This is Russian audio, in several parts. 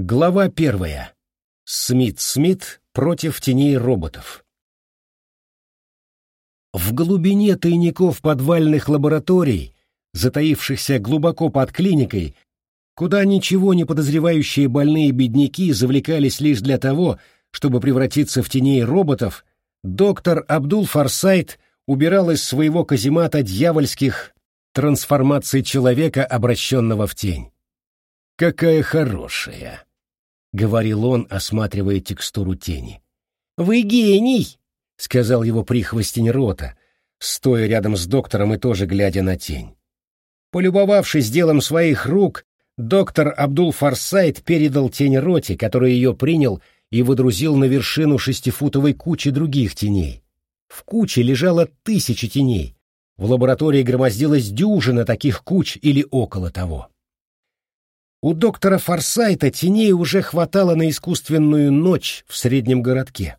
Глава первая. Смит-Смит против теней роботов. В глубине тайников подвальных лабораторий, затаившихся глубоко под клиникой, куда ничего не подозревающие больные бедняки завлекались лишь для того, чтобы превратиться в теней роботов, доктор Абдул Фарсайт убирал из своего каземата дьявольских трансформаций человека, обращенного в тень. «Какая хорошая!» — говорил он, осматривая текстуру тени. «Вы гений!» — сказал его прихвостень рота, стоя рядом с доктором и тоже глядя на тень. Полюбовавшись делом своих рук, доктор Абдул Фарсайт передал тень роте, который ее принял и выдрузил на вершину шестифутовой кучи других теней. В куче лежало тысячи теней. В лаборатории громоздилась дюжина таких куч или около того. У доктора Форсайта теней уже хватало на искусственную ночь в среднем городке.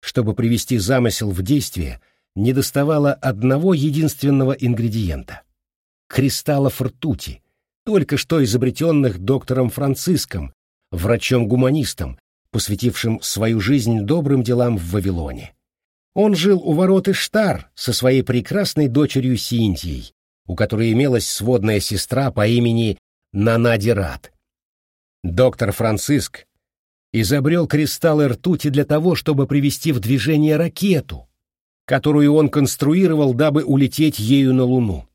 Чтобы привести замысел в действие, недоставало одного единственного ингредиента — кристаллов ртути, только что изобретенных доктором Франциском, врачом-гуманистом, посвятившим свою жизнь добрым делам в Вавилоне. Он жил у ворот Иштар со своей прекрасной дочерью Синтией, у которой имелась сводная сестра по имени Нанадират. Доктор Франциск изобрел кристаллы ртути для того, чтобы привести в движение ракету, которую он конструировал, дабы улететь ею на Луну.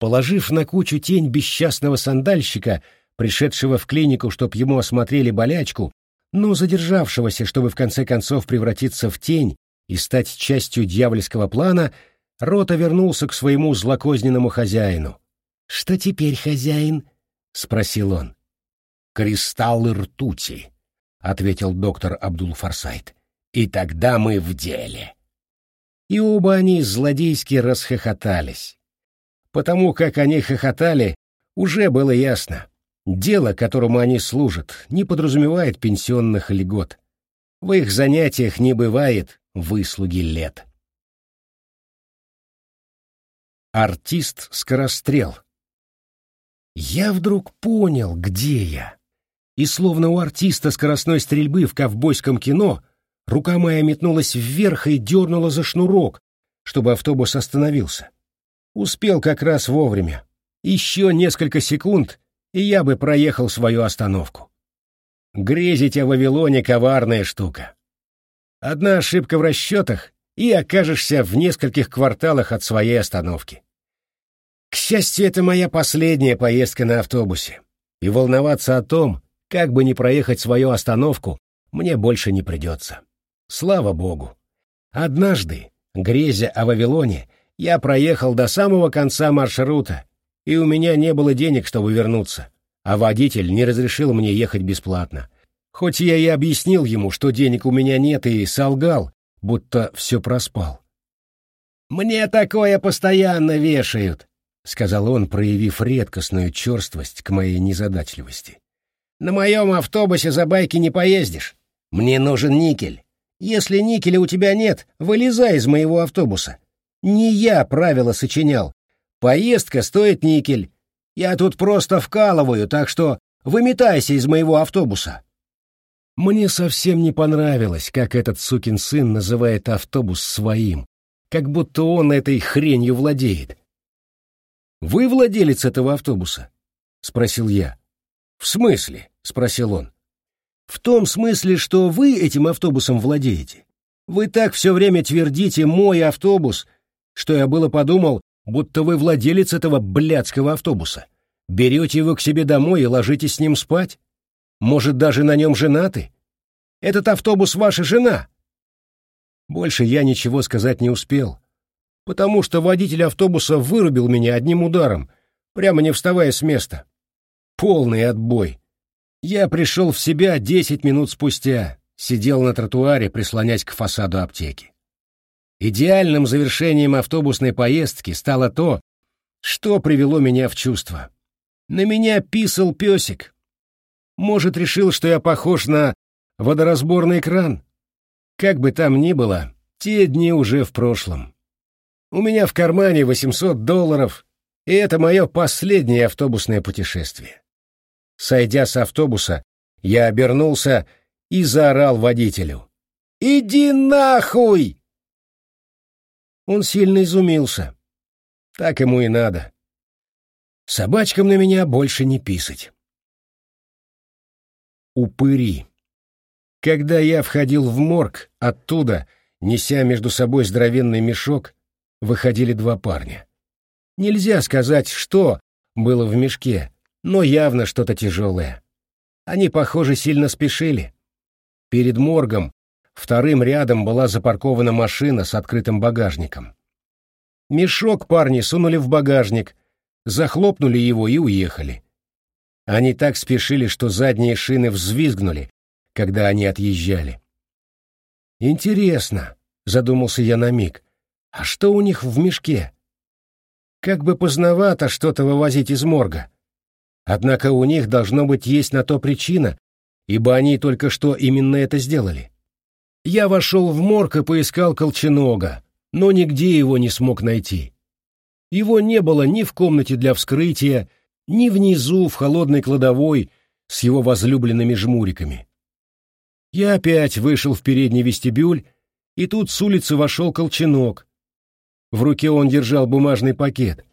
Положив на кучу тень бесчастного сандальщика, пришедшего в клинику, чтобы ему осмотрели болячку, но задержавшегося, чтобы в конце концов превратиться в тень и стать частью дьявольского плана, Рота вернулся к своему злокозненному хозяину. «Что теперь, хозяин?» — спросил он. «Кристаллы ртути», — ответил доктор Абдул Фарсайт. «И тогда мы в деле». И оба они злодейски расхохотались. Потому как они хохотали, уже было ясно. Дело, которому они служат, не подразумевает пенсионных льгот. В их занятиях не бывает выслуги лет. Артист-скорострел я вдруг понял, где я. И словно у артиста скоростной стрельбы в ковбойском кино, рука моя метнулась вверх и дернула за шнурок, чтобы автобус остановился. Успел как раз вовремя. Еще несколько секунд, и я бы проехал свою остановку. Грезить о Вавилоне — коварная штука. Одна ошибка в расчетах, и окажешься в нескольких кварталах от своей остановки. К счастью, это моя последняя поездка на автобусе, и волноваться о том, как бы не проехать свою остановку, мне больше не придется. Слава богу. Однажды, грезя о Вавилоне, я проехал до самого конца маршрута, и у меня не было денег, чтобы вернуться, а водитель не разрешил мне ехать бесплатно. Хоть я и объяснил ему, что денег у меня нет, и солгал, будто все проспал. «Мне такое постоянно вешают», — сказал он, проявив редкостную черствость к моей незадачливости. «На моем автобусе за байки не поездишь. Мне нужен никель. Если никеля у тебя нет, вылезай из моего автобуса. Не я правила сочинял. Поездка стоит никель. Я тут просто вкалываю, так что выметайся из моего автобуса». Мне совсем не понравилось, как этот сукин сын называет автобус своим, как будто он этой хренью владеет. Вы владелец этого автобуса? спросил я. В смысле? спросил он. В том смысле, что вы этим автобусом владеете. Вы так все время твердите «мой автобус», что я было подумал, будто вы владелец этого блядского автобуса. Берете его к себе домой и ложитесь с ним спать? Может, даже на нем женаты? Этот автобус ваша жена?» Больше я ничего сказать не успел потому что водитель автобуса вырубил меня одним ударом, прямо не вставая с места. Полный отбой. Я пришел в себя десять минут спустя, сидел на тротуаре, прислонясь к фасаду аптеки. Идеальным завершением автобусной поездки стало то, что привело меня в чувство. На меня писал песик. Может, решил, что я похож на водоразборный кран? Как бы там ни было, те дни уже в прошлом. У меня в кармане 800 долларов, и это мое последнее автобусное путешествие. Сойдя с автобуса, Я обернулся и заорал водителю. «Иди нахуй!» Он сильно изумился. Так ему и надо. Собачкам на меня больше не писать. Упыри. Когда я входил в морг, оттуда, неся между собой здоровенный мешок, выходили два парня. Нельзя сказать, что было в мешке, но явно что-то тяжелое. Они, похоже, сильно спешили. Перед моргом вторым рядом была запаркована машина с открытым багажником. Мешок парни сунули в багажник, захлопнули его и уехали. Они так спешили, что задние шины взвизгнули, когда они отъезжали. «Интересно», — задумался я на миг, — «а что у них в мешке?» Как бы поздновато что-то вывозить из морга. Однако у них должно быть есть на то причина, ибо они только что именно это сделали. Я вошел в морг и поискал Колченога, но нигде его не смог найти. Его не было ни в комнате для вскрытия, ни внизу в холодной кладовой с его возлюбленными жмуриками. Я опять вышел в передний вестибюль, и тут с улицы вошел Колченог. В руке он держал бумажный пакет.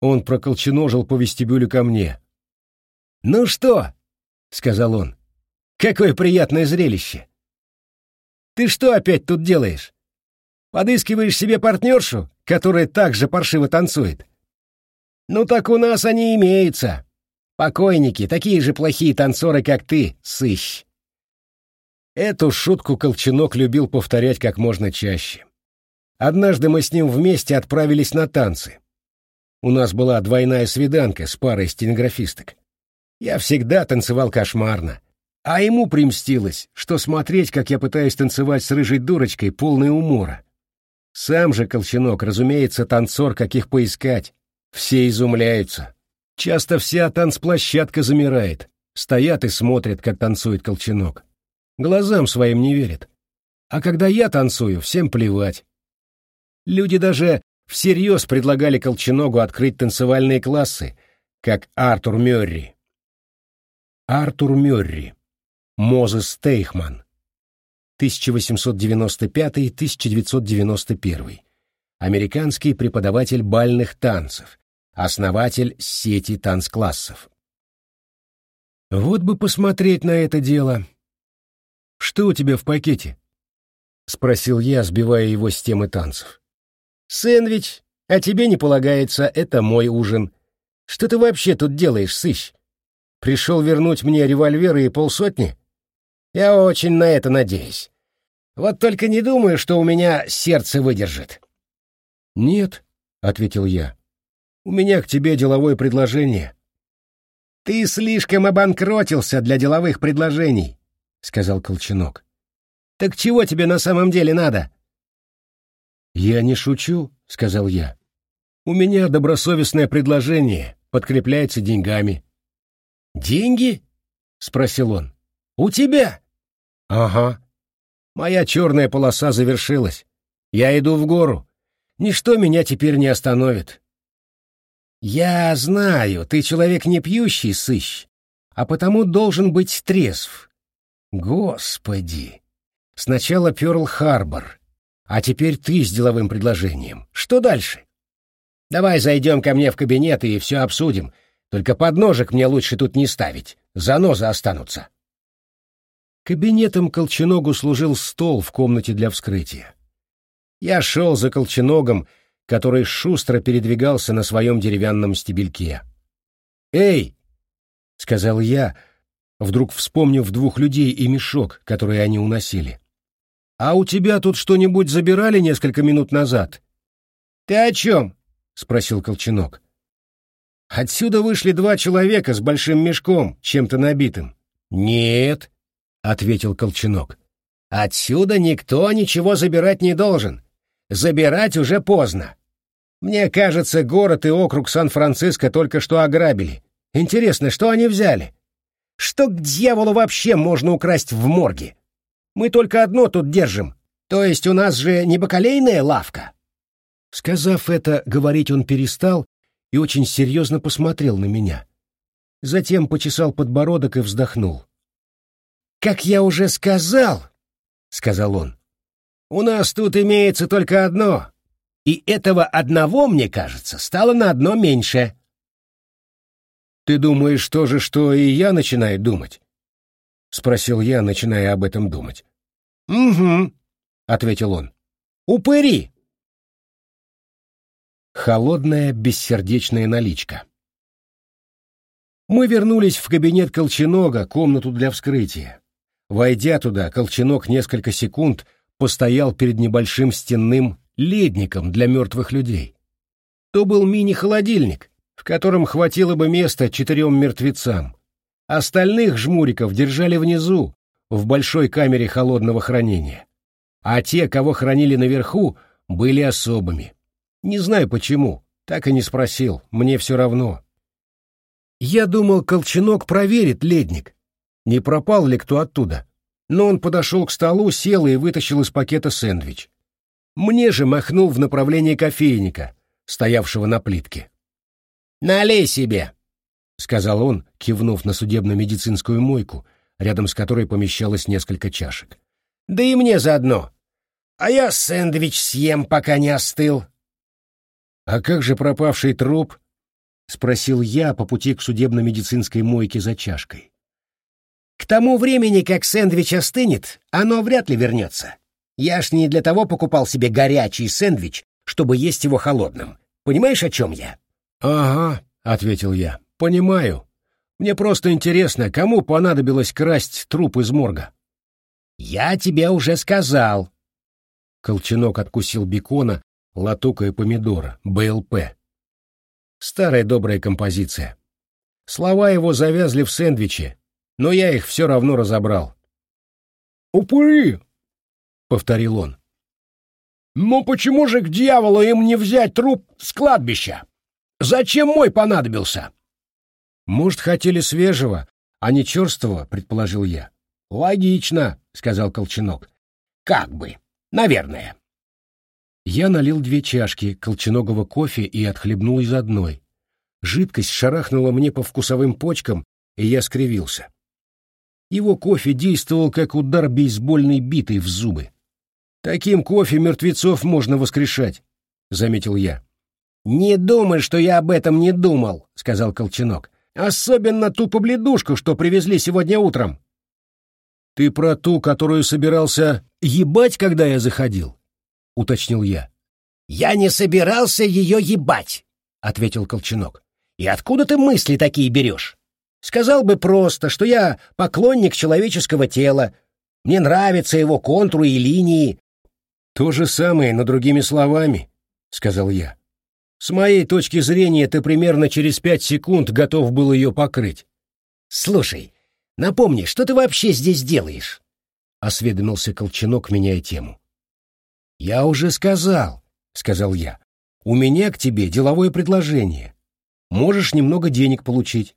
Он проколченожил по вестибюлю ко мне. «Ну что?» — сказал он. «Какое приятное зрелище! Ты что опять тут делаешь? Подыскиваешь себе партнершу, которая так же паршиво танцует? Ну так у нас они имеются. Покойники, такие же плохие танцоры, как ты, сыщ». Эту шутку Колченок любил повторять как можно чаще. Однажды мы с ним вместе отправились на танцы. У нас была двойная свиданка с парой стенографисток. Я всегда танцевал кошмарно. А ему примстилось, что смотреть, как я пытаюсь танцевать с рыжей дурочкой, полный умора. Сам же Колченок, разумеется, танцор, каких поискать. Все изумляются. Часто вся танцплощадка замирает. Стоят и смотрят, как танцует Колченок. Глазам своим не верят. А когда я танцую, всем плевать. Люди даже всерьез предлагали Колченогу открыть танцевальные классы, как Артур Мёрри. Артур Мёрри. Мозес Стейхман. 1895-1991. Американский преподаватель бальных танцев, основатель сети танцклассов. Вот бы посмотреть на это дело. Что у тебя в пакете? Спросил я, сбивая его с темы танцев. Сэндвич, а тебе не полагается, это мой ужин. Что ты вообще тут делаешь, сыщ? Пришел вернуть мне револьверы и полсотни? Я очень на это надеюсь. Вот только не думаю, что у меня сердце выдержит. Нет, ответил я. У меня к тебе деловое предложение. Ты слишком обанкротился для деловых предложений, сказал Колченок. Так чего тебе на самом деле надо? Я не шучу, сказал я. У меня добросовестное предложение, подкрепляется деньгами. Деньги? спросил он. У тебя? Ага. Моя черная полоса завершилась. Я иду в гору. Ничто меня теперь не остановит. Я знаю, ты человек не пьющий, сыщ, а потому должен быть трезв. Господи! Сначала Пёрл-Харбор, а теперь ты с деловым предложением. Что дальше? Давай зайдем ко мне в кабинет и все обсудим. Только подножек мне лучше тут не ставить. Занозы останутся. Кабинетом Колченогу служил стол в комнате для вскрытия. Я шел за Колченогом, который шустро передвигался на своем деревянном стебельке. «Эй!» — сказал я, вдруг вспомнив двух людей и мешок, который они уносили. «А у тебя тут что-нибудь забирали несколько минут назад?» «Ты о чем?» — спросил Колченок. «Отсюда вышли два человека с большим мешком, чем-то набитым». «Нет», — ответил Колченок. «Отсюда никто ничего забирать не должен. Забирать уже поздно. Мне кажется, город и округ Сан-Франциско только что ограбили. Интересно, что они взяли? Что к дьяволу вообще можно украсть в морге? Мы только одно тут держим. То есть у нас же не бакалейная лавка?» Сказав это, говорить он перестал и очень серьезно посмотрел на меня. Затем почесал подбородок и вздохнул. «Как я уже сказал», — сказал он, — «у нас тут имеется только одно, и этого одного, мне кажется, стало на одно меньше». «Ты думаешь то же, что и я начинаю думать?» — спросил я, начиная об этом думать. «Угу», — ответил он. «Упыри!» Холодная, бессердечная наличка. Мы вернулись в кабинет Колченога, комнату для вскрытия. Войдя туда, Колченог несколько секунд постоял перед небольшим стенным ледником для мертвых людей. То был мини-холодильник, в котором хватило бы места четырем мертвецам. Остальных жмуриков держали внизу, в большой камере холодного хранения. А те, кого хранили наверху, были особыми. Не знаю почему, так и не спросил, мне все равно. Я думал, Колченок проверит ледник, не пропал ли кто оттуда. Но он подошел к столу, сел и вытащил из пакета сэндвич. Мне же махнул в направлении кофейника, стоявшего на плитке. «Налей себе!» — сказал он, кивнув на судебно-медицинскую мойку, рядом с которой помещалось несколько чашек. «Да и мне заодно. А я сэндвич съем, пока не остыл». «А как же пропавший труп?» — спросил я по пути к судебно-медицинской мойке за чашкой. «К тому времени, как сэндвич остынет, оно вряд ли вернется. Я ж не для того покупал себе горячий сэндвич, чтобы есть его холодным. Понимаешь, о чем я?» «Ага», — ответил я, — «понимаю. Мне просто интересно, кому понадобилось красть труп из морга?» «Я тебе уже сказал». Колченок откусил бекона, латука и помидора, БЛП. Старая добрая композиция. Слова его завязли в сэндвиче, но я их все равно разобрал. «Упыри!» — повторил он. «Но почему же к дьяволу им не взять труп с кладбища? Зачем мой понадобился?» «Может, хотели свежего, а не черствого», — предположил я. «Логично», — сказал Колченок. «Как бы. Наверное». Я налил две чашки колченогого кофе и отхлебнул из одной. Жидкость шарахнула мне по вкусовым почкам, и я скривился. Его кофе действовал как удар бейсбольной битой в зубы. «Таким кофе мертвецов можно воскрешать», — заметил я. «Не думай, что я об этом не думал», — сказал Колченок. Особенно ту побледушку, что привезли сегодня утром. Ты про ту, которую собирался ебать, когда я заходил? Уточнил я. Я не собирался ее ебать, ответил Колченок. И откуда ты мысли такие берешь? Сказал бы просто, что я поклонник человеческого тела. Мне нравятся его контуры и линии. То же самое, но другими словами, сказал я. С моей точки зрения, ты примерно через пять секунд готов был ее покрыть. «Слушай, напомни, что ты вообще здесь делаешь?» — осведомился Колченок, меняя тему. «Я уже сказал», — сказал я. «У меня к тебе деловое предложение. Можешь немного денег получить».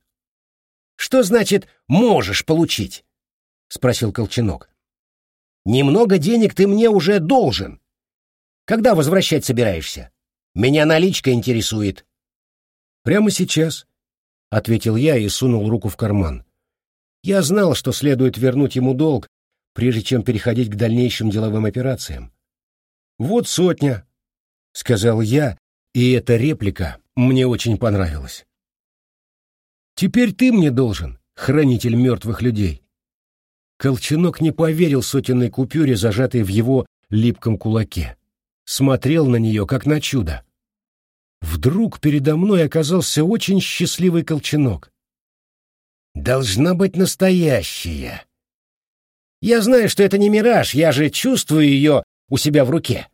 «Что значит «можешь получить»?» — спросил Колченок. «Немного денег ты мне уже должен. Когда возвращать собираешься?» Меня наличка интересует. Прямо сейчас, ответил я и сунул руку в карман. Я знал, что следует вернуть ему долг, прежде чем переходить к дальнейшим деловым операциям. Вот сотня, сказал я, и эта реплика мне очень понравилась. Теперь ты мне должен, хранитель мертвых людей. Колченок не поверил сотенной купюре, зажатой в его липком кулаке смотрел на нее, как на чудо. Вдруг передо мной оказался очень счастливый колченок. «Должна быть настоящая. Я знаю, что это не мираж, я же чувствую ее у себя в руке».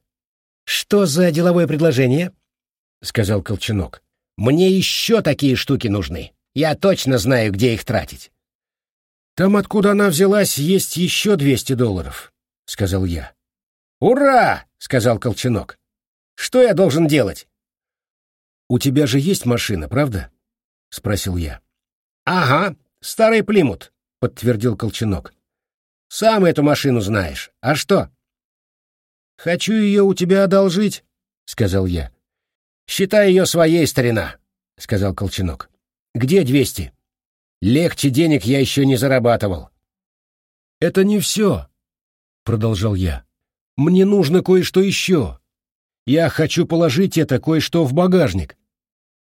«Что за деловое предложение?» — сказал Колченок. «Мне еще такие штуки нужны. Я точно знаю, где их тратить». «Там, откуда она взялась, есть еще двести долларов», — сказал я. «Ура!» — сказал Колченок. «Что я должен делать?» «У тебя же есть машина, правда?» — спросил я. «Ага, старый Плимут», — подтвердил Колченок. «Сам эту машину знаешь. А что?» «Хочу ее у тебя одолжить», — сказал я. «Считай ее своей, старина», — сказал Колченок. «Где двести?» «Легче денег я еще не зарабатывал». «Это не все», — продолжал я. «Мне нужно кое-что еще. Я хочу положить это кое-что в багажник».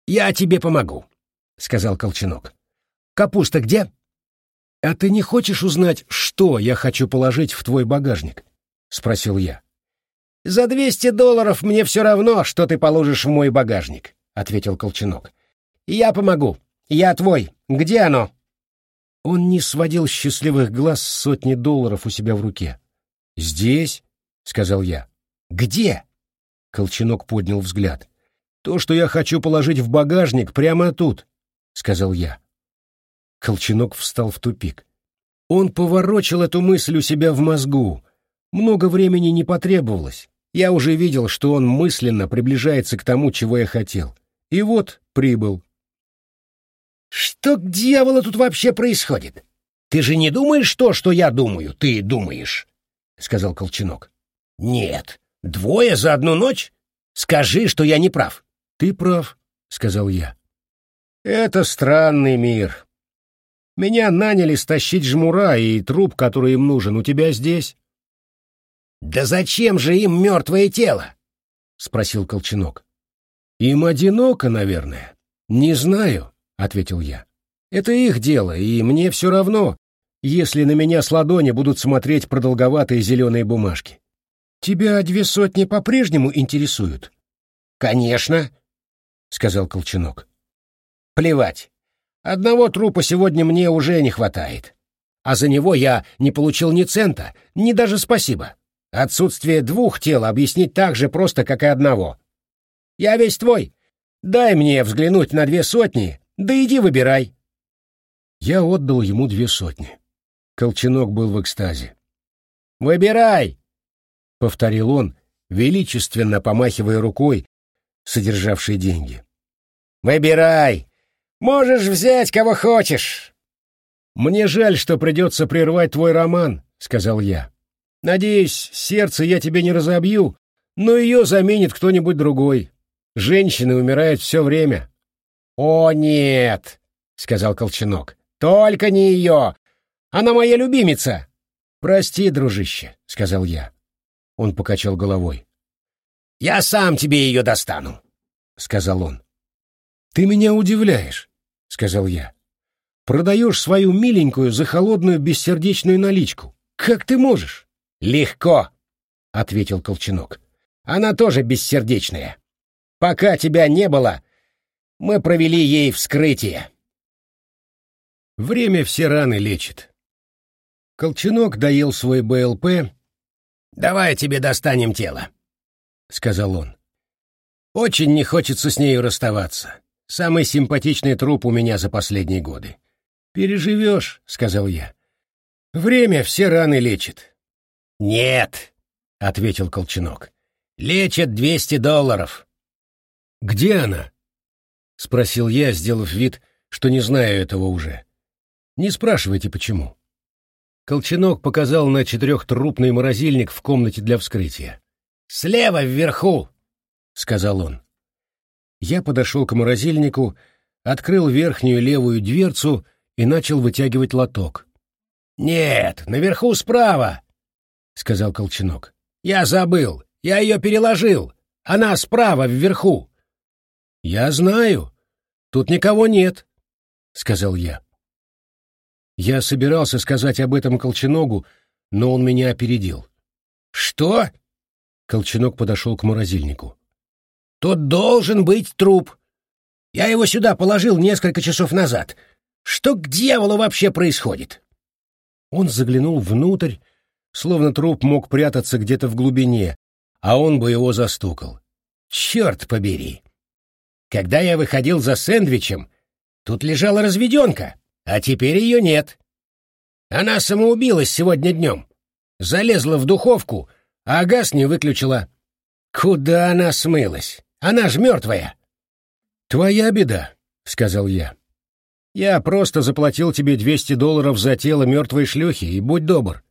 «Я тебе помогу», — сказал Колченок. «Капуста где?» «А ты не хочешь узнать, что я хочу положить в твой багажник?» — спросил я. «За двести долларов мне все равно, что ты положишь в мой багажник», — ответил Колченок. «Я помогу. Я твой. Где оно?» Он не сводил счастливых глаз сотни долларов у себя в руке. «Здесь?» — сказал я. «Где?» — Колченок поднял взгляд. «То, что я хочу положить в багажник, прямо тут», — сказал я. Колченок встал в тупик. Он поворочил эту мысль у себя в мозгу. Много времени не потребовалось. Я уже видел, что он мысленно приближается к тому, чего я хотел. И вот прибыл. «Что к дьяволу тут вообще происходит? Ты же не думаешь то, что я думаю, ты думаешь?» — сказал Колченок. «Нет. Двое за одну ночь? Скажи, что я не прав». «Ты прав», — сказал я. «Это странный мир. Меня наняли стащить жмура, и труп, который им нужен, у тебя здесь». «Да зачем же им мертвое тело?» — спросил Колченок. «Им одиноко, наверное. Не знаю», — ответил я. «Это их дело, и мне все равно, если на меня с ладони будут смотреть продолговатые зеленые бумажки. Тебя две сотни по-прежнему интересуют?» «Конечно», — сказал Колченок. «Плевать. Одного трупа сегодня мне уже не хватает. А за него я не получил ни цента, ни даже спасибо. Отсутствие двух тел объяснить так же просто, как и одного. Я весь твой. Дай мне взглянуть на две сотни, да иди выбирай». Я отдал ему две сотни. Колченок был в экстазе. «Выбирай!» — повторил он, величественно помахивая рукой, содержавшей деньги. «Выбирай! Можешь взять кого хочешь!» «Мне жаль, что придется прервать твой роман», — сказал я. «Надеюсь, сердце я тебе не разобью, но ее заменит кто-нибудь другой. Женщины умирают все время». «О, нет!» — сказал Колченок. «Только не ее! Она моя любимица!» «Прости, дружище», — сказал я. Он покачал головой. «Я сам тебе ее достану», — сказал он. «Ты меня удивляешь», — сказал я. «Продаешь свою миленькую за холодную бессердечную наличку. Как ты можешь?» «Легко», — ответил Колченок. «Она тоже бессердечная. Пока тебя не было, мы провели ей вскрытие». Время все раны лечит. Колченок доел свой БЛП. «Давай тебе достанем тело», — сказал он. «Очень не хочется с нею расставаться. Самый симпатичный труп у меня за последние годы. «Переживешь», — сказал я. «Время все раны лечит». «Нет», — ответил Колченок. «Лечат двести долларов». «Где она?» — спросил я, сделав вид, что не знаю этого уже. «Не спрашивайте, почему». Колченок показал на четырехтрупный морозильник в комнате для вскрытия. «Слева вверху», — сказал он. Я подошел к морозильнику, открыл верхнюю левую дверцу и начал вытягивать лоток. «Нет, наверху справа», — сказал Колченок. «Я забыл. Я ее переложил. Она справа, вверху». «Я знаю. Тут никого нет», — сказал я. Я собирался сказать об этом Колченогу, но он меня опередил. «Что?» Колченок подошел к морозильнику. Тут должен быть труп. Я его сюда положил несколько часов назад. Что к дьяволу вообще происходит?» Он заглянул внутрь, словно труп мог прятаться где-то в глубине, а он бы его застукал. «Черт побери! Когда я выходил за сэндвичем, тут лежала разведенка, а теперь ее нет. Она самоубилась сегодня днем. Залезла в духовку, а газ не выключила. Куда она смылась? Она ж мертвая. Твоя беда, сказал я. Я просто заплатил тебе двести долларов за тело мертвой шлюхи, и будь добр.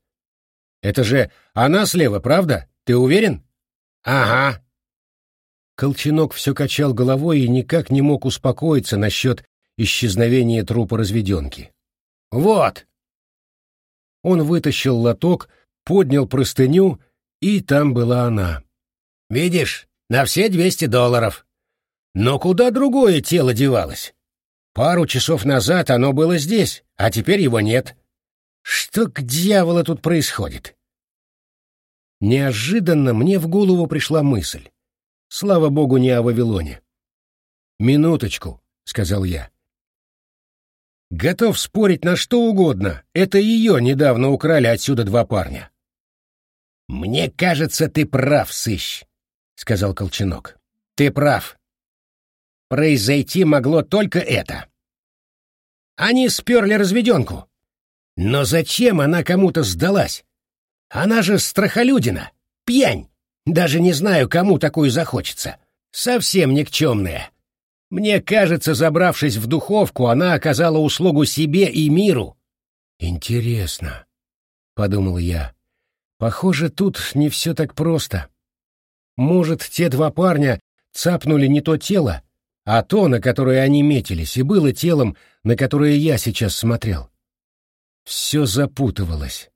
Это же она слева, правда? Ты уверен? Ага. Колченок все качал головой и никак не мог успокоиться насчет исчезновения трупа разведенки. Вот. Он вытащил лоток, поднял простыню, и там была она. «Видишь, на все двести долларов. Но куда другое тело девалось? Пару часов назад оно было здесь, а теперь его нет. Что к дьяволу тут происходит?» Неожиданно мне в голову пришла мысль. Слава богу, не о Вавилоне. «Минуточку», — сказал я. «Готов спорить на что угодно. Это ее недавно украли отсюда два парня». «Мне кажется, ты прав, сыщ», — сказал Колченок. «Ты прав. Произойти могло только это. Они сперли разведенку. Но зачем она кому-то сдалась? Она же страхолюдина, пьянь. Даже не знаю, кому такую захочется. Совсем никчемная. Мне кажется, забравшись в духовку, она оказала услугу себе и миру. Интересно, — подумал я. Похоже, тут не все так просто. Может, те два парня цапнули не то тело, а то, на которое они метились, и было телом, на которое я сейчас смотрел. Все запутывалось.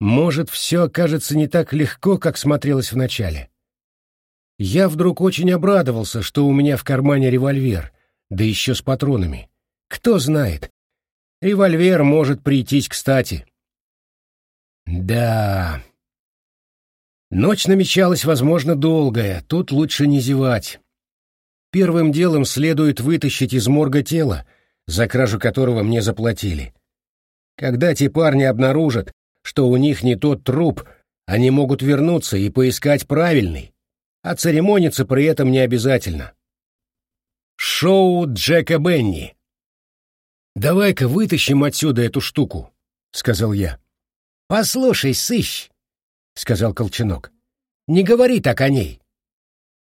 Может, все окажется не так легко, как смотрелось вначале. Я вдруг очень обрадовался, что у меня в кармане револьвер, да еще с патронами. Кто знает, револьвер может прийтись кстати. Да. Ночь намечалась, возможно, долгая, тут лучше не зевать. Первым делом следует вытащить из морга тело, за кражу которого мне заплатили. Когда те парни обнаружат, что у них не тот труп, они могут вернуться и поискать правильный, а церемониться при этом не обязательно. Шоу Джека Бенни. «Давай-ка вытащим отсюда эту штуку», — сказал я. «Послушай, сыщ», — сказал Колченок, — «не говори так о ней.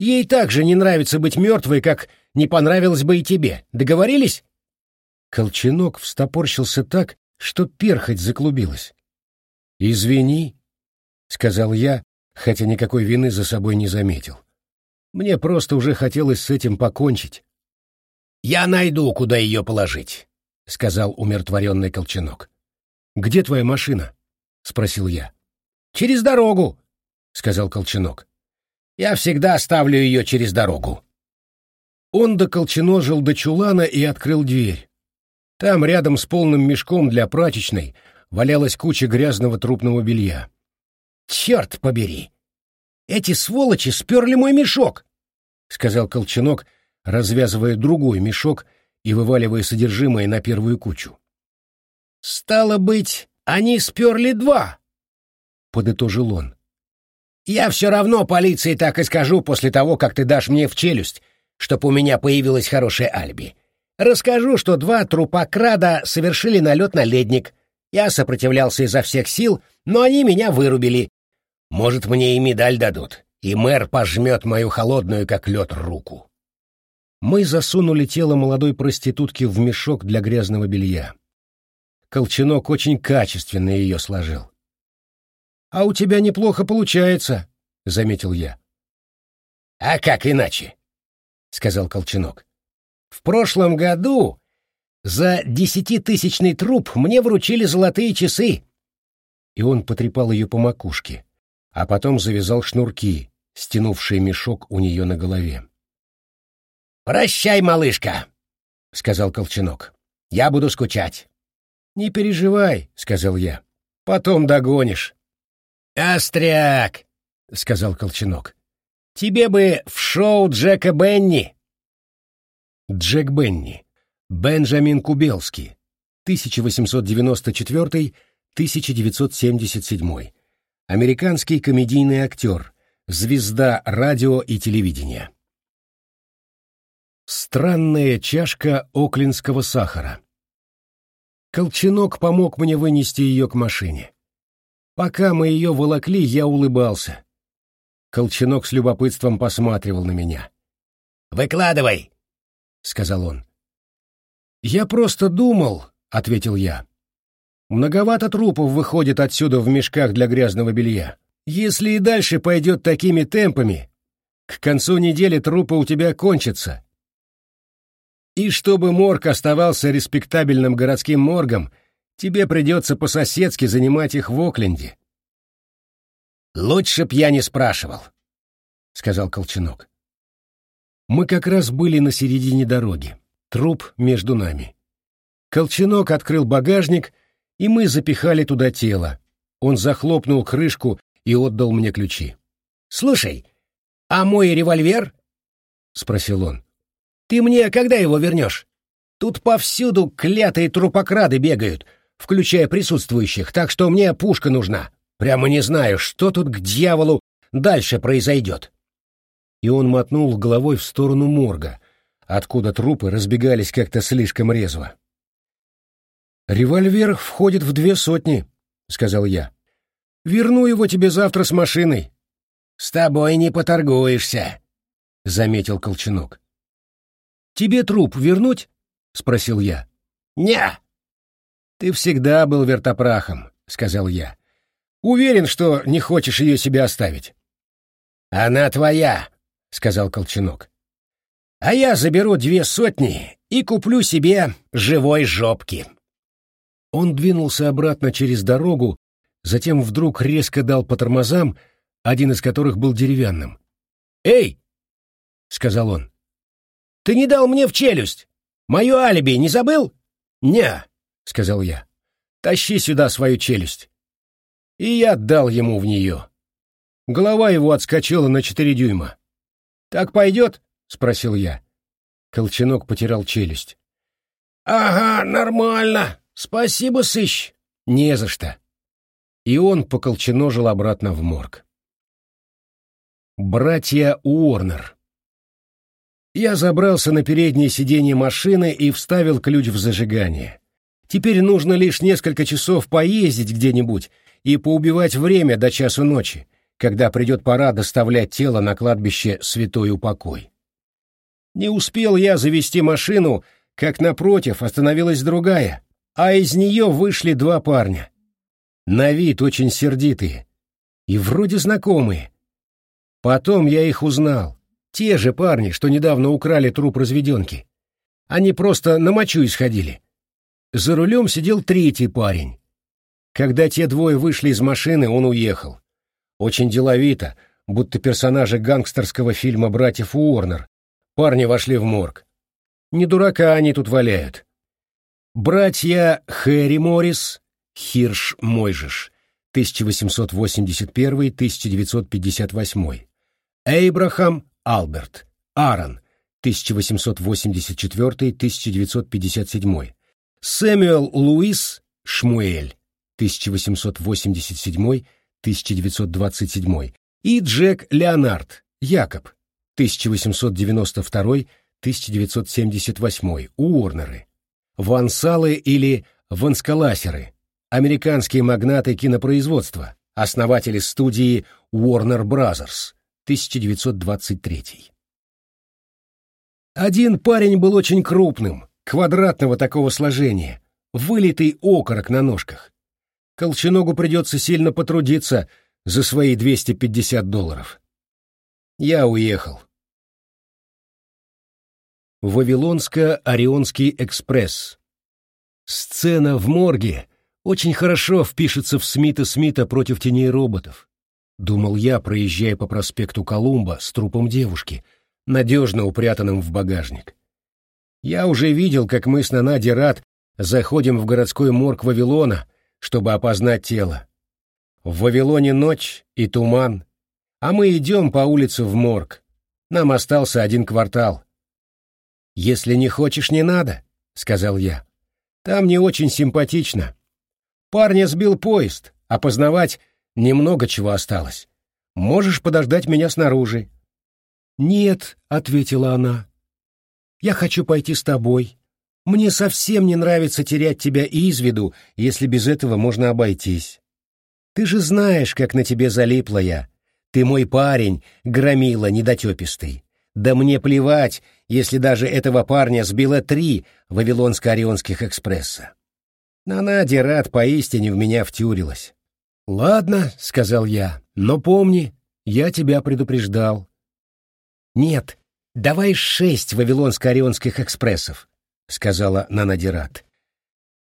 Ей так же не нравится быть мертвой, как не понравилось бы и тебе. Договорились?» Колченок встопорщился так, что перхоть заклубилась. «Извини», — сказал я, хотя никакой вины за собой не заметил. Мне просто уже хотелось с этим покончить. «Я найду, куда ее положить», — сказал умиротворенный Колченок. «Где твоя машина?» — спросил я. «Через дорогу», — сказал Колченок. «Я всегда ставлю ее через дорогу». Он доколченожил до чулана и открыл дверь. Там, рядом с полным мешком для прачечной, валялась куча грязного трупного белья. «Черт побери! Эти сволочи сперли мой мешок!» — сказал Колченок, развязывая другой мешок и вываливая содержимое на первую кучу. «Стало быть, они сперли два!» — подытожил он. «Я все равно полиции так и скажу после того, как ты дашь мне в челюсть, чтоб у меня появилось хорошее альби. Расскажу, что два трупа крада совершили налет на ледник. Я сопротивлялся изо всех сил, но они меня вырубили, может, мне и медаль дадут, и мэр пожмет мою холодную, как лед, руку. Мы засунули тело молодой проститутки в мешок для грязного белья. Колченок очень качественно ее сложил. — А у тебя неплохо получается, — заметил я. — А как иначе? — сказал Колченок. — В прошлом году за десятитысячный труп мне вручили золотые часы. И он потрепал ее по макушке а потом завязал шнурки, стянувшие мешок у нее на голове. «Прощай, малышка», — сказал Колченок. «Я буду скучать». «Не переживай», — сказал я. «Потом догонишь». «Остряк», — сказал Колченок. «Тебе бы в шоу Джека Бенни». Джек Бенни. Бенджамин Кубелский. 1894-1977 американский комедийный актер, звезда радио и телевидения. Странная чашка оклинского сахара. Колченок помог мне вынести ее к машине. Пока мы ее волокли, я улыбался. Колченок с любопытством посматривал на меня. «Выкладывай!» — сказал он. «Я просто думал», — ответил я. Многовато трупов выходит отсюда в мешках для грязного белья. Если и дальше пойдет такими темпами, к концу недели трупы у тебя кончатся. И чтобы морг оставался респектабельным городским моргом, Тебе придется по-соседски занимать их в Окленде. Лучше б я не спрашивал, — сказал Колченок. Мы как раз были на середине дороги. Труп между нами. Колченок открыл багажник, и мы запихали туда тело. Он захлопнул крышку и отдал мне ключи. «Слушай, а мой револьвер?» — спросил он. «Ты мне когда его вернешь? Тут повсюду клятые трупокрады бегают, включая присутствующих, так что мне пушка нужна. Прямо не знаю, что тут к дьяволу дальше произойдет». И он мотнул головой в сторону морга, откуда трупы разбегались как-то слишком резво. «Револьвер входит в две сотни», — сказал я. «Верну его тебе завтра с машиной». «С тобой не поторгуешься», — заметил Колченок. «Тебе труп вернуть?» — спросил я. «Не». «Ты всегда был вертопрахом», — сказал я. «Уверен, что не хочешь ее себе оставить». «Она твоя», — сказал Колченок. «А я заберу две сотни и куплю себе живой жопки». Он двинулся обратно через дорогу, затем вдруг резко дал по тормозам, один из которых был деревянным. «Эй!» — сказал он. «Ты не дал мне в челюсть! Мое алиби не забыл?» «Не», — сказал я. «Тащи сюда свою челюсть». И я дал ему в нее. Голова его отскочила на четыре дюйма. «Так пойдет?» — спросил я. Колченок потерял челюсть. «Ага, нормально. Спасибо, сыщ». «Не за что». И он поколченожил обратно в морг. Братья Уорнер. Я забрался на переднее сиденье машины и вставил ключ в зажигание. Теперь нужно лишь несколько часов поездить где-нибудь и поубивать время до часу ночи, когда придет пора доставлять тело на кладбище Святой Упокой. Не успел я завести машину, как напротив остановилась другая, а из нее вышли два парня. На вид очень сердитые и вроде знакомые — Потом я их узнал. Те же парни, что недавно украли труп разведенки. Они просто на мочу исходили. За рулем сидел третий парень. Когда те двое вышли из машины, он уехал. Очень деловито, будто персонажи гангстерского фильма «Братьев Уорнер». Парни вошли в морг. Не дурака они тут валяют. Братья Хэри Моррис, Хирш Мойжиш, 1881-1958. Эйбрахам Алберт, Аарон, 1884-1957, Сэмюэл Луис Шмуэль, 1887-1927 и Джек Леонард, Якоб, 1892-1978, Уорнеры, Вансалы или Ванскаласеры, американские магнаты кинопроизводства, основатели студии Warner Brothers. 1923. Один парень был очень крупным, квадратного такого сложения, вылитый окорок на ножках. Колченогу придется сильно потрудиться за свои 250 долларов. Я уехал. Вавилонско-Орионский экспресс. Сцена в морге очень хорошо впишется в Смита Смита против теней роботов. — думал я, проезжая по проспекту Колумба с трупом девушки, надежно упрятанным в багажник. Я уже видел, как мы с Нанади Рад заходим в городской морг Вавилона, чтобы опознать тело. В Вавилоне ночь и туман, а мы идем по улице в морг. Нам остался один квартал. «Если не хочешь, не надо», — сказал я. «Там не очень симпатично. Парня сбил поезд, опознавать Немного чего осталось. Можешь подождать меня снаружи. Нет, ответила она. Я хочу пойти с тобой. Мне совсем не нравится терять тебя из виду, если без этого можно обойтись. Ты же знаешь, как на тебе залипла я. Ты мой парень, громила недотепистый. Да мне плевать, если даже этого парня сбило три вавилонско-орионских экспресса. Но Надя рад поистине в меня втюрилась. «Ладно», — сказал я, — «но помни, я тебя предупреждал». «Нет, давай шесть вавилонско-орионских экспрессов», — сказала Нанадират.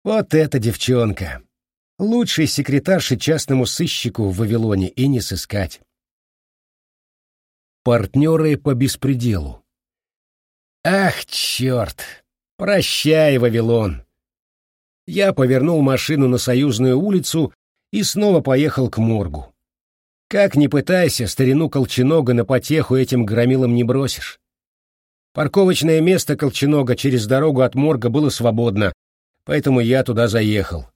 Вот эта девчонка! Лучшей секретарши частному сыщику в Вавилоне и не сыскать. Партнеры по беспределу. Ах, черт! Прощай, Вавилон! Я повернул машину на Союзную улицу и снова поехал к моргу. Как ни пытайся, старину Колченога на потеху этим громилам не бросишь. Парковочное место Колченога через дорогу от морга было свободно, поэтому я туда заехал.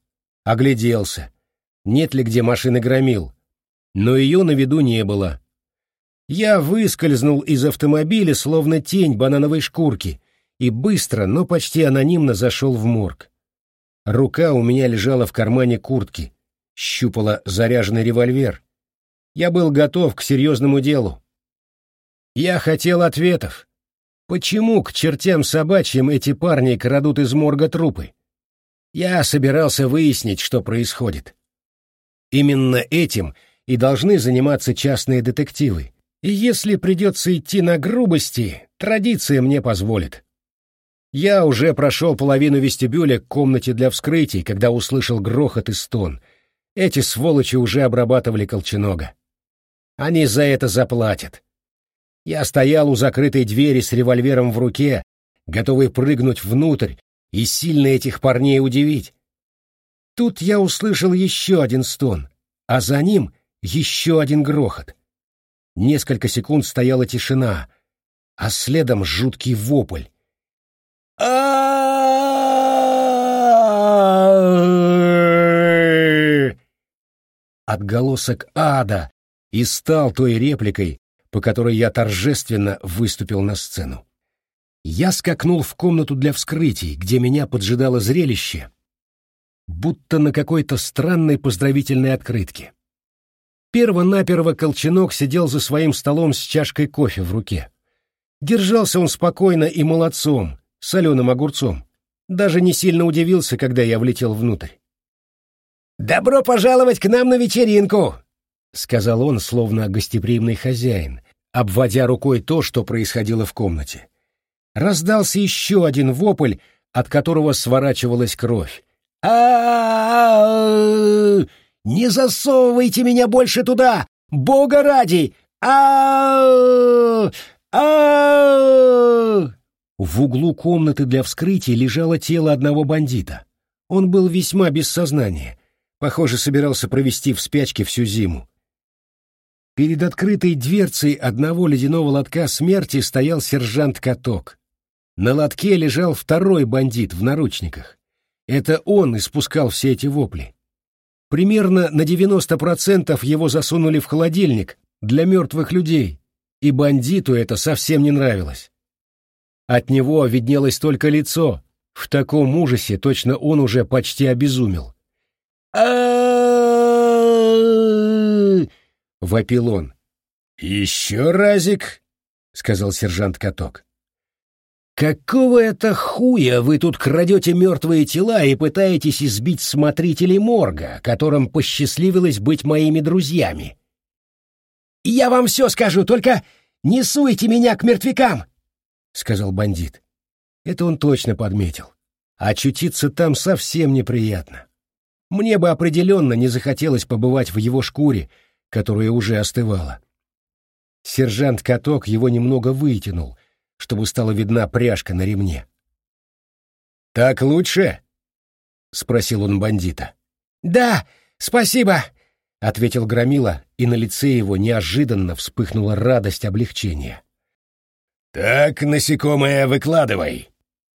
Огляделся. Нет ли где машины громил? Но ее на виду не было. Я выскользнул из автомобиля, словно тень банановой шкурки, и быстро, но почти анонимно зашел в морг. Рука у меня лежала в кармане куртки, щупала заряженный револьвер. Я был готов к серьезному делу. Я хотел ответов. Почему к чертям собачьим эти парни крадут из морга трупы? Я собирался выяснить, что происходит. Именно этим и должны заниматься частные детективы. И если придется идти на грубости, традиция мне позволит. Я уже прошел половину вестибюля к комнате для вскрытий, когда услышал грохот и стон. Эти сволочи уже обрабатывали колченога. Они за это заплатят. Я стоял у закрытой двери с револьвером в руке, готовый прыгнуть внутрь и сильно этих парней удивить. Тут я услышал еще один стон, а за ним еще один грохот. Несколько секунд стояла тишина, а следом жуткий вопль. Отголосок ада и стал той репликой, по которой я торжественно выступил на сцену. Я скакнул в комнату для вскрытий, где меня поджидало зрелище, будто на какой-то странной поздравительной открытке. Перво-наперво Колченок сидел за своим столом с чашкой кофе в руке. Держался он спокойно и молодцом, соленым огурцом. Даже не сильно удивился, когда я влетел внутрь. «Добро пожаловать к нам на вечеринку!» — сказал он, словно гостеприимный хозяин, обводя рукой то, что происходило в комнате. Раздался еще один вопль, от которого сворачивалась кровь. а Не засовывайте меня больше туда! Бога ради! а а В углу комнаты для вскрытия лежало тело одного бандита. Он был весьма без сознания. Похоже, собирался провести в спячке всю зиму. Перед открытой дверцей одного ледяного лотка смерти стоял сержант Каток. На лотке лежал второй бандит в наручниках. Это он испускал все эти вопли. Примерно на 90% его засунули в холодильник для мертвых людей, и бандиту это совсем не нравилось. От него виднелось только лицо. В таком ужасе точно он уже почти обезумел. вопил он. «Еще разик!» — сказал сержант Каток. «Какого это хуя вы тут крадете мертвые тела и пытаетесь избить смотрителей морга, которым посчастливилось быть моими друзьями?» «Я вам все скажу, только не суйте меня к мертвякам!» — сказал бандит. Это он точно подметил. Очутиться там совсем неприятно. Мне бы определенно не захотелось побывать в его шкуре, которая уже остывала. Сержант Каток его немного вытянул, чтобы стала видна пряжка на ремне. «Так лучше?» — спросил он бандита. «Да, спасибо!» — ответил Громила, и на лице его неожиданно вспыхнула радость облегчения. «Так, насекомое, выкладывай!»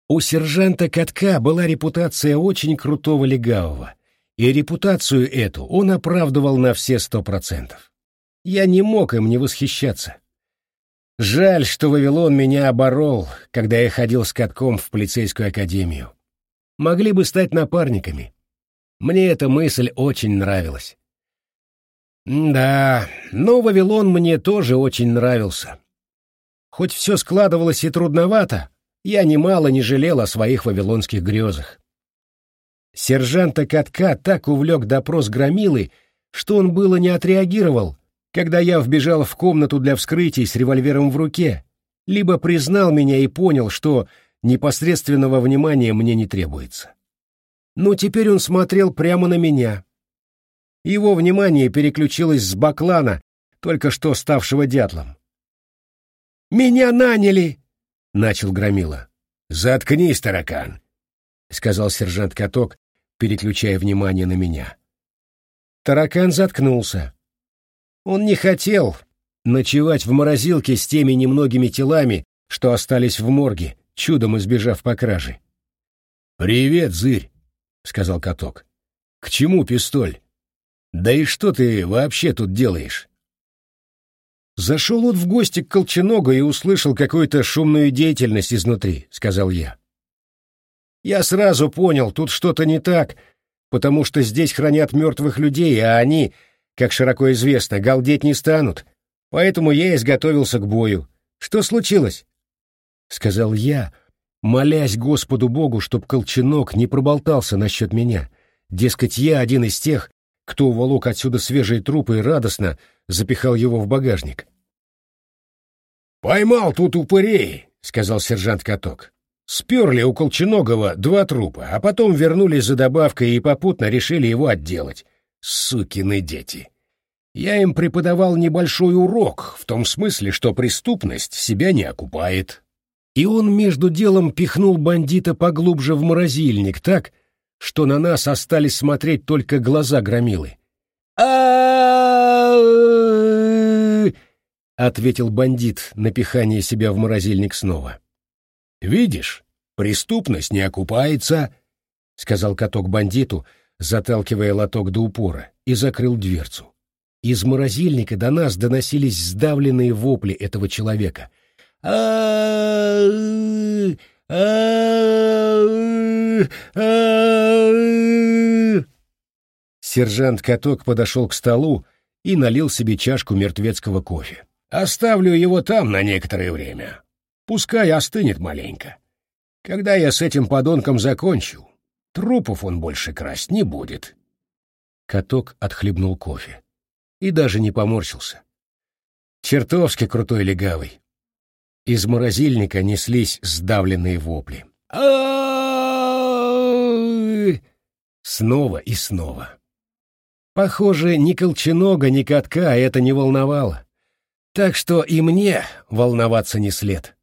У сержанта Катка была репутация очень крутого легавого, и репутацию эту он оправдывал на все сто процентов. Я не мог им не восхищаться. Жаль, что Вавилон меня оборол, когда я ходил с катком в полицейскую академию. Могли бы стать напарниками. Мне эта мысль очень нравилась. Да, но Вавилон мне тоже очень нравился. Хоть все складывалось и трудновато, я немало не жалел о своих вавилонских грезах. Сержанта Катка так увлек допрос Громилы, что он было не отреагировал, когда я вбежал в комнату для вскрытий с револьвером в руке, либо признал меня и понял, что непосредственного внимания мне не требуется. Но теперь он смотрел прямо на меня. Его внимание переключилось с баклана, только что ставшего дятлом. «Меня наняли!» — начал Громила. «Заткнись, таракан!» — сказал сержант Каток, переключая внимание на меня. Таракан заткнулся. Он не хотел ночевать в морозилке с теми немногими телами, что остались в морге, чудом избежав по краже. «Привет, зырь!» — сказал каток. «К чему пистоль? Да и что ты вообще тут делаешь?» «Зашел вот в гости к Колченогу и услышал какую-то шумную деятельность изнутри», — сказал я. «Я сразу понял, тут что-то не так, потому что здесь хранят мертвых людей, а они, как широко известно, галдеть не станут. Поэтому я изготовился к бою. Что случилось?» — сказал я, молясь Господу Богу, чтоб Колченок не проболтался насчет меня. Дескать, я один из тех, кто уволок отсюда свежие трупы и радостно запихал его в багажник. «Поймал тут упырей», — сказал сержант Каток. Сперли у Колченогова два трупа, а потом вернулись за добавкой и попутно решили его отделать. Сукины дети. Я им преподавал небольшой урок, в том смысле, что преступность себя не окупает. И он между делом пихнул бандита поглубже в морозильник так, что на нас остались смотреть только глаза громилы. ответил бандит, напихание себя в морозильник снова. «Видишь, преступность не окупается», — сказал каток бандиту, заталкивая лоток до упора, и закрыл дверцу. Из морозильника до нас доносились сдавленные вопли этого человека. а Сержант Каток подошел к столу и налил себе чашку мертвецкого кофе. «Оставлю его там на некоторое время. Пускай остынет маленько. Когда я с этим подонком закончу, трупов он больше красть не будет. Каток отхлебнул кофе и даже не поморщился. Чертовски крутой легавый. Из морозильника неслись сдавленные вопли. Снова и снова. Похоже, ни Колченога, ни Катка это не волновало. Так что и мне волноваться не след.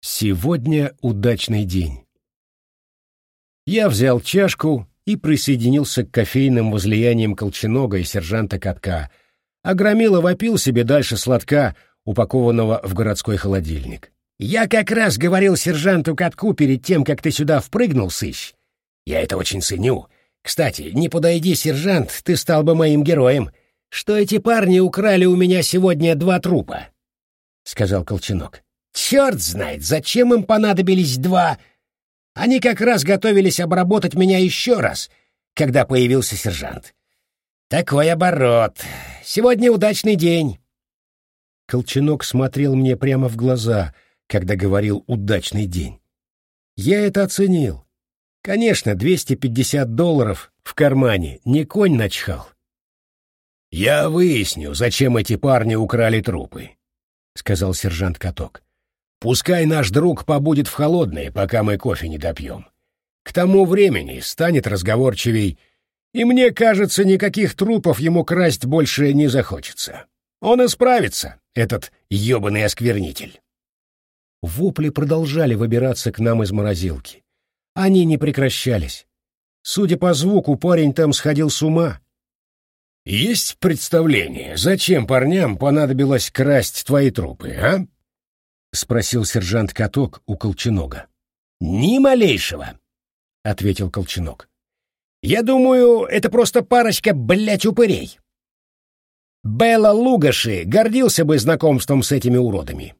Сегодня удачный день. Я взял чашку и присоединился к кофейным возлияниям Колченога и сержанта Катка, а Громила вопил себе дальше сладка, упакованного в городской холодильник. «Я как раз говорил сержанту Катку перед тем, как ты сюда впрыгнул, сыщ. Я это очень ценю. Кстати, не подойди, сержант, ты стал бы моим героем. Что эти парни украли у меня сегодня два трупа», — сказал Колченок. Черт знает, зачем им понадобились два. Они как раз готовились обработать меня еще раз, когда появился сержант. Такой оборот. Сегодня удачный день. Колченок смотрел мне прямо в глаза, когда говорил «удачный день». Я это оценил. Конечно, 250 долларов в кармане не конь начхал. «Я выясню, зачем эти парни украли трупы», — сказал сержант Каток. Пускай наш друг побудет в холодное, пока мы кофе не допьем. К тому времени станет разговорчивей, и мне кажется, никаких трупов ему красть больше не захочется. Он исправится, этот ёбаный осквернитель. Вопли продолжали выбираться к нам из морозилки. Они не прекращались. Судя по звуку, парень там сходил с ума. «Есть представление, зачем парням понадобилось красть твои трупы, а?» — спросил сержант Каток у Колченога. «Ни малейшего», — ответил Колченок. «Я думаю, это просто парочка, блядь, упырей. Белла Лугаши гордился бы знакомством с этими уродами».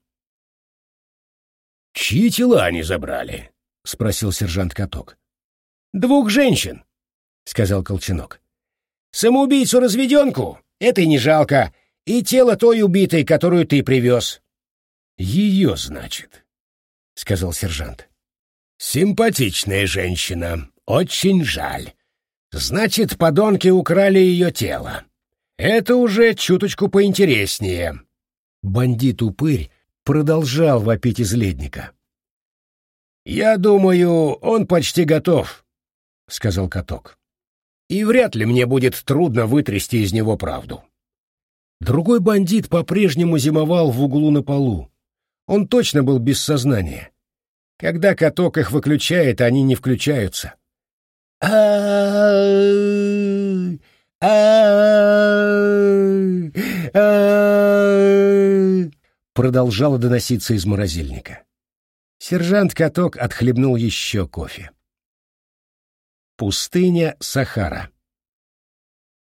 «Чьи тела они забрали?» — спросил сержант Каток. «Двух женщин», — сказал Колченок. «Самоубийцу-разведенку? Это и не жалко. И тело той убитой, которую ты привез. Ее, значит, — сказал сержант. Симпатичная женщина, очень жаль. Значит, подонки украли ее тело. Это уже чуточку поинтереснее. Бандит-упырь продолжал вопить из ледника. «Я думаю, он почти готов», — сказал каток. «И вряд ли мне будет трудно вытрясти из него правду». Другой бандит по-прежнему зимовал в углу на полу. Он точно был без сознания. Когда каток их выключает, они не включаются. Продолжало доноситься из морозильника. Сержант Каток отхлебнул еще кофе. Пустыня Сахара.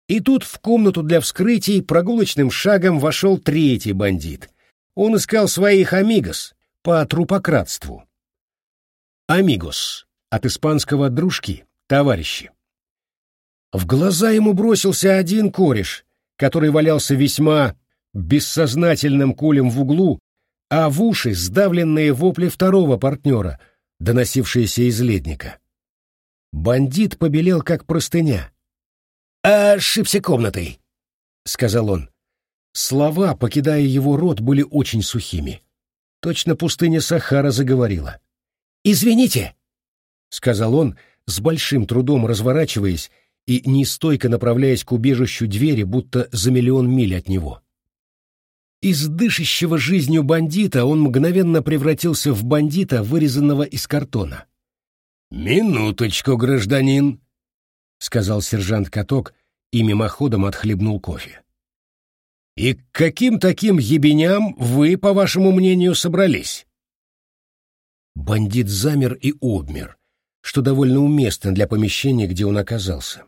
И тут в комнату для вскрытий прогулочным шагом вошел третий бандит. Он искал своих амигос по трупократству. Амигос от испанского «дружки», «товарищи». В глаза ему бросился один кореш, который валялся весьма бессознательным кулем в углу, а в уши сдавленные вопли второго партнера, доносившиеся из ледника. Бандит побелел, как простыня. «Ошибся комнатой», — сказал он. Слова, покидая его рот, были очень сухими. Точно пустыня Сахара заговорила. «Извините», — сказал он, с большим трудом разворачиваясь и нестойко направляясь к убежищу двери, будто за миллион миль от него. Из дышащего жизнью бандита он мгновенно превратился в бандита, вырезанного из картона. «Минуточку, гражданин», — сказал сержант Каток и мимоходом отхлебнул кофе. «И к каким таким ебеням вы, по вашему мнению, собрались?» Бандит замер и обмер, что довольно уместно для помещения, где он оказался.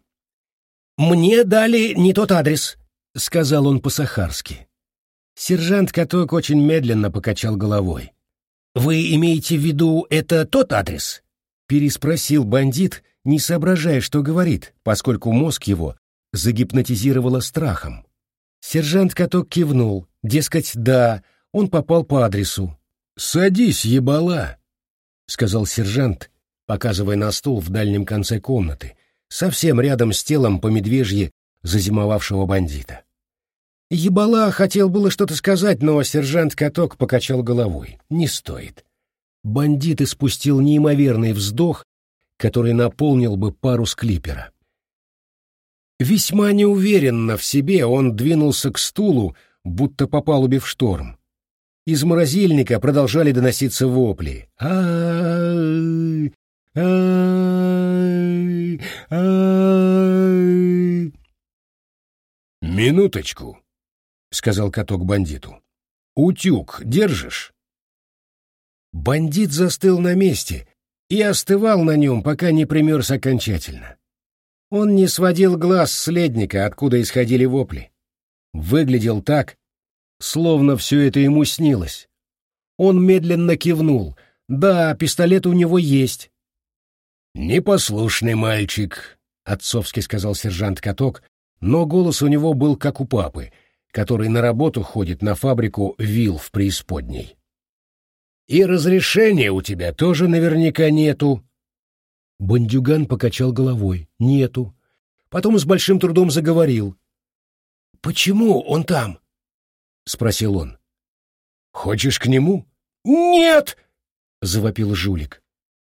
«Мне дали не тот адрес», — сказал он по-сахарски. Сержант Каток очень медленно покачал головой. «Вы имеете в виду, это тот адрес?» — переспросил бандит, не соображая, что говорит, поскольку мозг его загипнотизировало страхом. Сержант Каток кивнул, дескать, да, он попал по адресу. «Садись, ебала», — сказал сержант, показывая на стул в дальнем конце комнаты, совсем рядом с телом по медвежье зазимовавшего бандита. Ебала хотел было что-то сказать, но сержант Каток покачал головой. Не стоит. Бандит испустил неимоверный вздох который наполнил бы пару склипера. Весьма неуверенно в себе он двинулся к стулу, будто по палубе в шторм. Из морозильника продолжали доноситься вопли. ай «Минуточку», — сказал каток бандиту. «Утюг держишь?» Бандит застыл на месте, и остывал на нем, пока не примерз окончательно. Он не сводил глаз с ледника, откуда исходили вопли. Выглядел так, словно все это ему снилось. Он медленно кивнул. «Да, пистолет у него есть». «Непослушный мальчик», — отцовски сказал сержант Каток, но голос у него был как у папы, который на работу ходит на фабрику вил в преисподней. И разрешения у тебя тоже наверняка нету. Бандюган покачал головой. Нету. Потом с большим трудом заговорил. «Почему он там?» — спросил он. «Хочешь к нему?» «Нет!» — завопил жулик.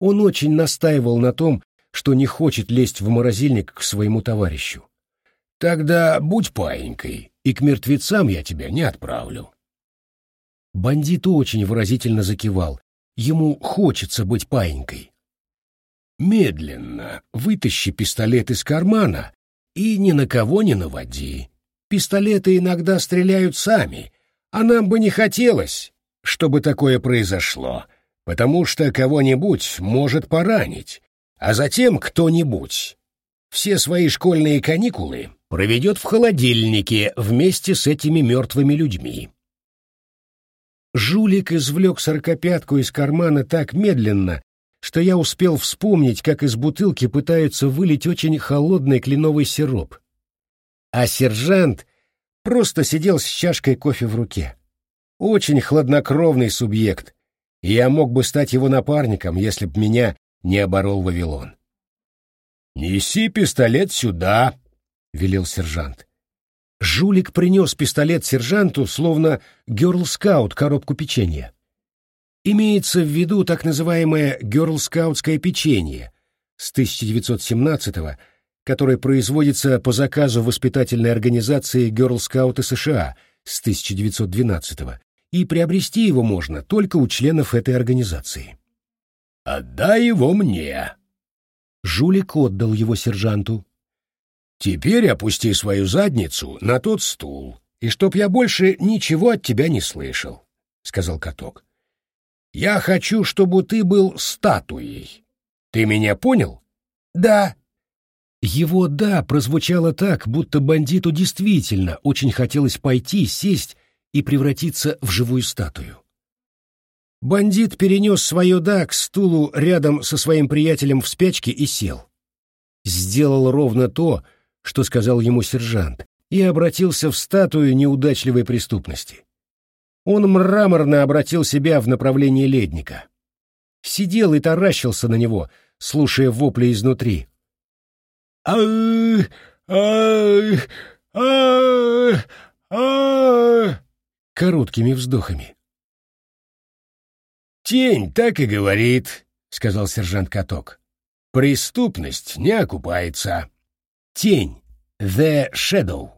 Он очень настаивал на том, что не хочет лезть в морозильник к своему товарищу. «Тогда будь паинькой, и к мертвецам я тебя не отправлю». Бандит очень выразительно закивал. Ему хочется быть паинькой. «Медленно вытащи пистолет из кармана и ни на кого не наводи. Пистолеты иногда стреляют сами, а нам бы не хотелось, чтобы такое произошло, потому что кого-нибудь может поранить, а затем кто-нибудь все свои школьные каникулы проведет в холодильнике вместе с этими мертвыми людьми. Жулик извлек сорокопятку из кармана так медленно, что я успел вспомнить, как из бутылки пытаются вылить очень холодный кленовый сироп. А сержант просто сидел с чашкой кофе в руке. Очень хладнокровный субъект, и я мог бы стать его напарником, если б меня не оборол Вавилон. «Неси пистолет сюда», — велел сержант. Жулик принес пистолет сержанту, словно герл-скаут коробку печенья. Имеется в виду так называемое герлскаутское печенье с 1917 года, которое производится по заказу воспитательной организации Герлскауты США с 1912 года, и приобрести его можно только у членов этой организации. «Отдай его мне!» Жулик отдал его сержанту. «Теперь опусти свою задницу на тот стул, и чтоб я больше ничего от тебя не слышал», — сказал каток. «Я хочу, чтобы ты был статуей. Ты меня понял?» «Да». Его «да» прозвучало так, будто бандиту действительно очень хотелось пойти, сесть и превратиться в живую статую. Бандит перенес свое «да» к стулу рядом со своим приятелем в спячке и сел. Сделал ровно то, что сказал ему сержант, и обратился в статую неудачливой преступности. Он мраморно обратил себя в направлении ледника. Сидел и таращился на него, слушая вопли изнутри. «Ай! Ай! Ай! Ай!» короткими вздохами. «Тень так и говорит», — сказал сержант Каток. «Преступность не окупается». Тень. The Shadow.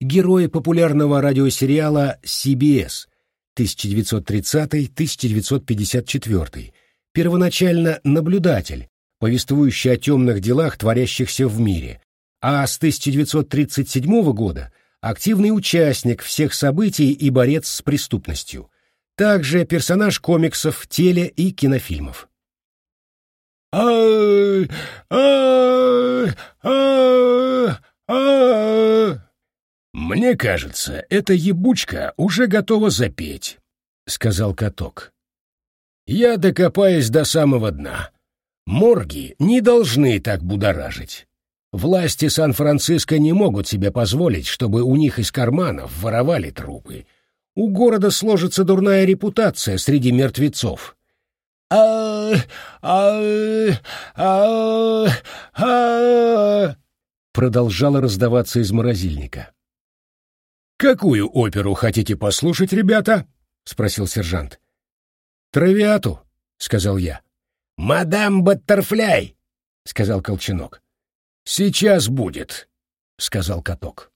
Герой популярного радиосериала CBS 1930-1954. Первоначально наблюдатель, повествующий о темных делах, творящихся в мире, а с 1937 года активный участник всех событий и борец с преступностью. Также персонаж комиксов, теле- и кинофильмов. «Ай! Ай! Ай! Ай!» «Мне кажется, эта ебучка уже готова запеть», — сказал каток. «Я докопаюсь до самого дна. Морги не должны так будоражить. Власти Сан-Франциско не могут себе позволить, чтобы у них из карманов воровали трупы. У города сложится дурная репутация среди мертвецов. а а а а продолжало раздаваться из морозильника. «Какую оперу хотите послушать, ребята?» — спросил сержант. «Травиату», — сказал я. «Мадам Баттерфляй», — сказал Колченок. «Сейчас будет», — сказал каток.